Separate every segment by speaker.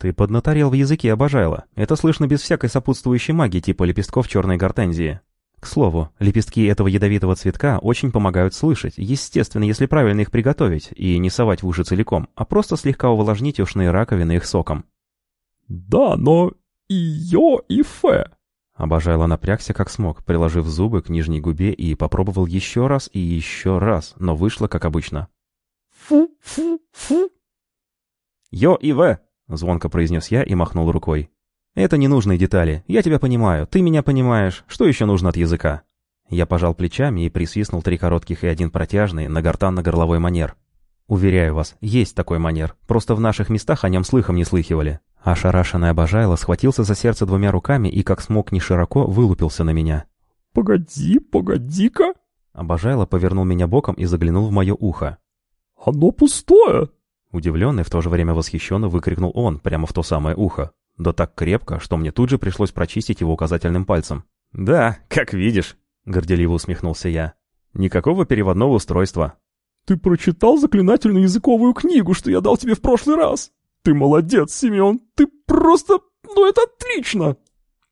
Speaker 1: Ты поднаторел в языке обожайла. Это слышно без всякой сопутствующей магии типа лепестков черной гортензии. К слову, лепестки этого ядовитого цветка очень помогают слышать, естественно, если правильно их приготовить и не совать в уши целиком, а просто слегка увлажнить ушные раковины их соком.
Speaker 2: «Да, но и Йо, и Фе».
Speaker 1: Обожайло напрягся как смог, приложив зубы к нижней губе и попробовал еще раз и еще раз, но вышло как обычно.
Speaker 2: «Фу-фу-фу».
Speaker 1: «Йо и В», — звонко произнес я и махнул рукой. «Это ненужные детали. Я тебя понимаю, ты меня понимаешь. Что еще нужно от языка?» Я пожал плечами и присвистнул три коротких и один протяжный на гортанно-горловой манер. Уверяю вас, есть такой манер. Просто в наших местах о нем слыхом не слыхивали. Ошарашенный обожайло схватился за сердце двумя руками и, как смог не широко, вылупился на меня.
Speaker 2: «Погоди, погоди-ка!»
Speaker 1: Обожайло повернул меня боком и заглянул в мое ухо.
Speaker 2: «Оно пустое!»
Speaker 1: Удивленный, в то же время восхищенно выкрикнул он прямо в то самое ухо. Да так крепко, что мне тут же пришлось прочистить его указательным пальцем. «Да, как видишь», — горделиво усмехнулся я. «Никакого переводного устройства».
Speaker 2: «Ты прочитал заклинательную языковую книгу, что я дал тебе в прошлый раз? Ты молодец, Семен, ты просто... Ну это отлично!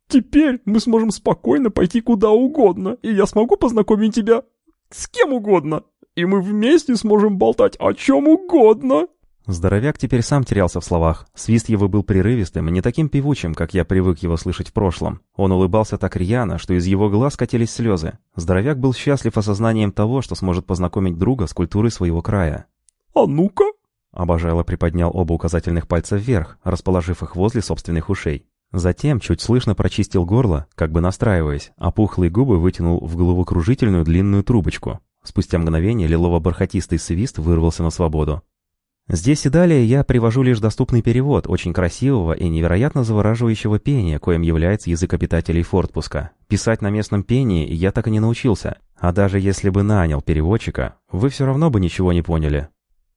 Speaker 2: Теперь мы сможем спокойно пойти куда угодно, и я смогу познакомить тебя с кем угодно, и мы вместе сможем болтать о чем угодно».
Speaker 1: Здоровяк теперь сам терялся в словах. Свист его был прерывистым, не таким певучим, как я привык его слышать в прошлом. Он улыбался так рьяно, что из его глаз катились слезы. Здоровяк был счастлив осознанием того, что сможет познакомить друга с культурой своего края.
Speaker 2: «А ну-ка!»
Speaker 1: Обожало приподнял оба указательных пальца вверх, расположив их возле собственных ушей. Затем чуть слышно прочистил горло, как бы настраиваясь, а пухлые губы вытянул в головокружительную длинную трубочку. Спустя мгновение лилово-бархатистый свист вырвался на свободу. Здесь и далее я привожу лишь доступный перевод очень красивого и невероятно завораживающего пения, коим является язык обитателей Фортпуска. Писать на местном пении я так и не научился, а даже если бы нанял переводчика, вы все равно бы ничего не поняли.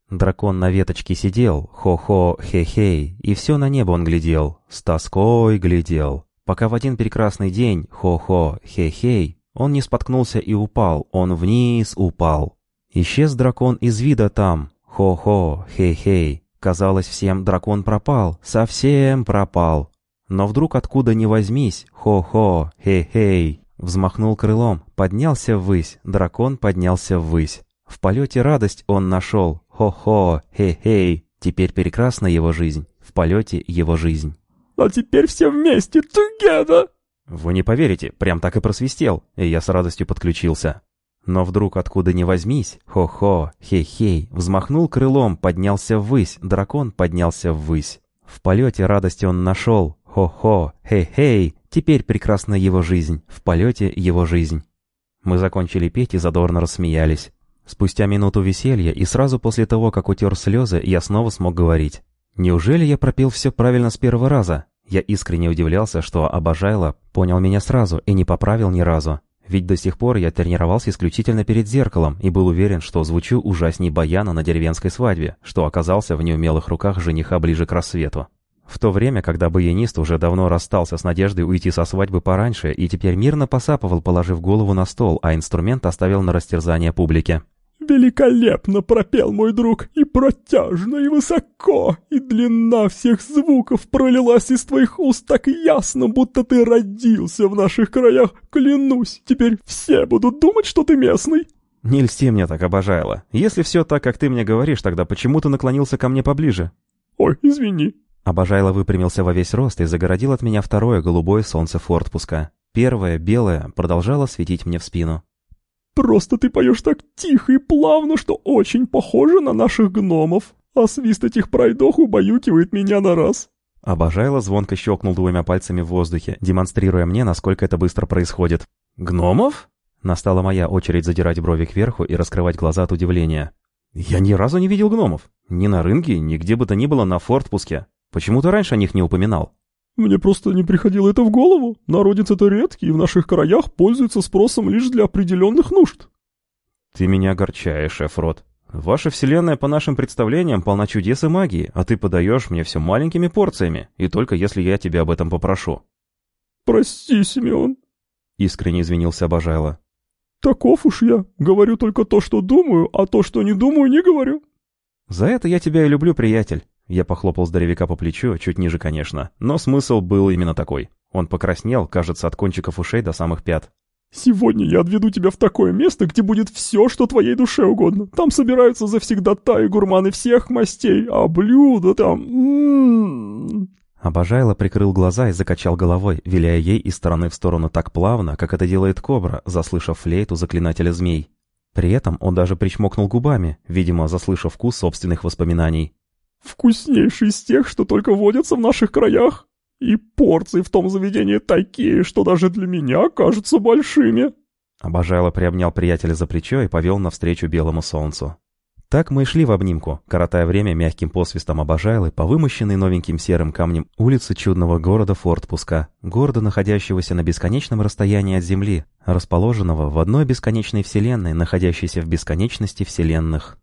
Speaker 1: Дракон на веточке сидел, хо-хо, хе-хей, и все на небо он глядел, с тоской глядел, пока в один прекрасный день, хо-хо, хе-хей, он не споткнулся и упал, он вниз упал. Исчез дракон из вида там, Хо-хо, хей-хей. Казалось, всем дракон пропал, совсем пропал. Но вдруг откуда ни возьмись, хо-хо, хей-хей. Взмахнул крылом, поднялся ввысь, дракон поднялся ввысь. В полете радость он нашел, хо-хо, хей-хей. Теперь прекрасна его жизнь, в полете его жизнь.
Speaker 2: А теперь все вместе, together!
Speaker 1: Вы не поверите, прям так и просвистел, и я с радостью подключился. Но вдруг откуда ни возьмись, хо-хо, хей-хей, взмахнул крылом, поднялся ввысь, дракон поднялся ввысь. В полете радости он нашел, хо-хо, хей-хей, теперь прекрасна его жизнь, в полете его жизнь. Мы закончили петь и задорно рассмеялись. Спустя минуту веселья и сразу после того, как утер слезы, я снова смог говорить. Неужели я пропел все правильно с первого раза? Я искренне удивлялся, что Обожайло понял меня сразу и не поправил ни разу. Ведь до сих пор я тренировался исключительно перед зеркалом и был уверен, что звучу ужасней баяна на деревенской свадьбе, что оказался в неумелых руках жениха ближе к рассвету. В то время, когда баянист уже давно расстался с надеждой уйти со свадьбы пораньше и теперь мирно посапывал, положив голову на стол, а инструмент оставил на растерзание публике.
Speaker 2: «Великолепно пропел мой друг, и протяжно, и высоко, и длина всех звуков пролилась из твоих уст так ясно, будто ты родился в наших краях. Клянусь, теперь все будут думать, что ты местный».
Speaker 1: «Не льсти мне так, обожайла. Если все так, как ты мне говоришь, тогда почему ты наклонился ко мне поближе?»
Speaker 2: «Ой, извини».
Speaker 1: Обожайло выпрямился во весь рост и загородил от меня второе голубое солнце фортпуска. Первое, белое, продолжало светить мне в спину.
Speaker 2: Просто ты поешь так тихо и плавно, что очень похоже на наших гномов, а свист этих пройдох убаюкивает меня на раз».
Speaker 1: Обожайло звонко щелкнул двумя пальцами в воздухе, демонстрируя мне, насколько это быстро происходит. «Гномов?» Настала моя очередь задирать брови кверху и раскрывать глаза от удивления. «Я ни разу не видел гномов. Ни на рынке, ни где бы то ни было на фортпуске. Почему ты раньше о них не упоминал?»
Speaker 2: Мне просто не приходило это в голову. Народец это редкий и в наших краях пользуется спросом лишь для определенных нужд.
Speaker 1: Ты меня огорчаешь, Эфрод. Ваша вселенная, по нашим представлениям, полна чудес и магии, а ты подаешь мне все маленькими порциями, и только если я тебя об этом попрошу.
Speaker 2: Прости, Симеон.
Speaker 1: Искренне извинился Обожайло.
Speaker 2: Таков уж я. Говорю только то, что думаю, а то, что не думаю, не говорю.
Speaker 1: За это я тебя и люблю, приятель. Я похлопал здоровяка по плечу, чуть ниже, конечно, но смысл был именно такой. Он покраснел, кажется, от кончиков ушей до самых пят.
Speaker 2: «Сегодня я отведу тебя в такое место, где будет все, что твоей душе угодно. Там собираются завсегдатаи гурманы всех мастей, а блюда там... М-м-м».
Speaker 1: Обожайло прикрыл глаза и закачал головой, виляя ей из стороны в сторону так плавно, как это делает кобра, заслышав флейту заклинателя змей. При этом он даже причмокнул губами, видимо, заслышав вкус собственных воспоминаний.
Speaker 2: «Вкуснейший из тех, что только водятся в наших краях. И порции в том заведении такие, что даже для меня кажутся большими».
Speaker 1: Обожайло приобнял приятеля за плечо и повел навстречу белому солнцу. Так мы и шли в обнимку, коротая время мягким посвистом обожайлы по вымощенной новеньким серым камнем улице чудного города Фортпуска, города, находящегося на бесконечном расстоянии от Земли, расположенного в одной бесконечной вселенной, находящейся в бесконечности вселенных.